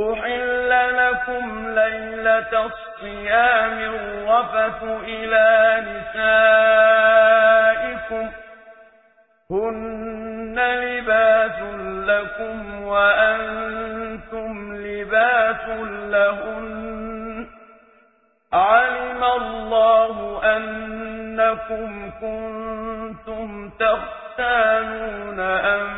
أحل لكم ليلة الصيام الرفث إلى نسائكم هن لباس لكم وأنتم لباس لهن علم الله أنكم كنتم تختانون أنفسكم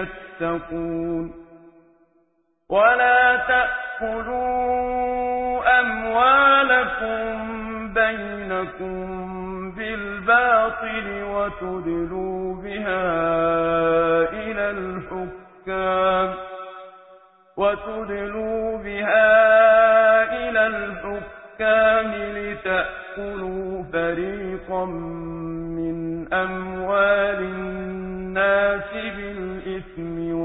يتقون. ولا تأكلوا أموالكم بينكم بالباطل وتدلوا بها إلى الحكام. وتدلوا بها إلى الحكام لتأكلوا فريقا من أموال الناس بالإثم